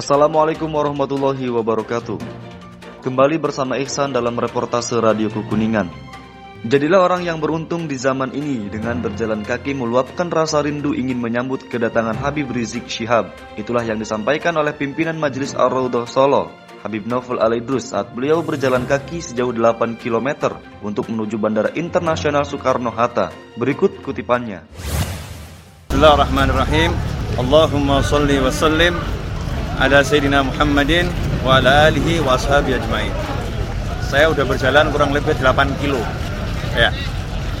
Assalamualaikum warahmatullahi wabarakatuh. Kembali bersama Ihsan dalam reportase Radio Kukuningan. Jadilah orang yang beruntung di zaman ini dengan berjalan kaki meluapkan rasa rindu ingin menyambut kedatangan Habib Rizik Syihab. Itulah yang disampaikan oleh pimpinan Majelis Ar-Raudhah Solo, Habib Novel Alaidrus saat beliau berjalan kaki sejauh 8 km untuk menuju Bandara Internasional Soekarno-Hatta. Berikut kutipannya. Bismillahirrahmanirrahim. Allahumma salli wa sallim ala Sayyidina Muhammadin wa ala alihi wa ashabi ajmain. Saya udah berjalan kurang lebih 8 kilo. Ya,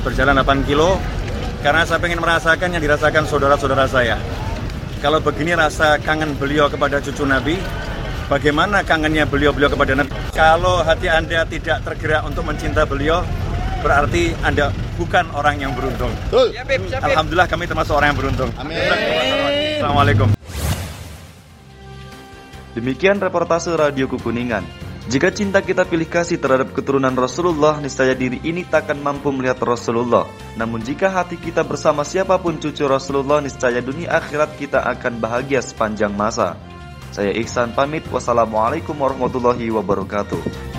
berjalan 8 kilo karena saya ingin merasakan yang dirasakan saudara-saudara saya. Kalau begini rasa kangen beliau kepada cucu Nabi, bagaimana kangennya beliau-beliau kepada Nabi? Kalau hati Anda tidak tergerak untuk mencinta beliau, berarti Anda bukan orang yang beruntung. Alhamdulillah kami termasuk orang yang beruntung. Amin. Assalamualaikum. Demikian reportase Radio Kukuningan. Jika cinta kita pilih kasih terhadap keturunan Rasulullah, niscaya diri ini takkan mampu melihat Rasulullah. Namun jika hati kita bersama siapa pun cucu Rasulullah, niscaya dunia akhirat kita akan bahagia sepanjang masa. Saya Ihsan pamit. Wassalamualaikum warahmatullahi wabarakatuh.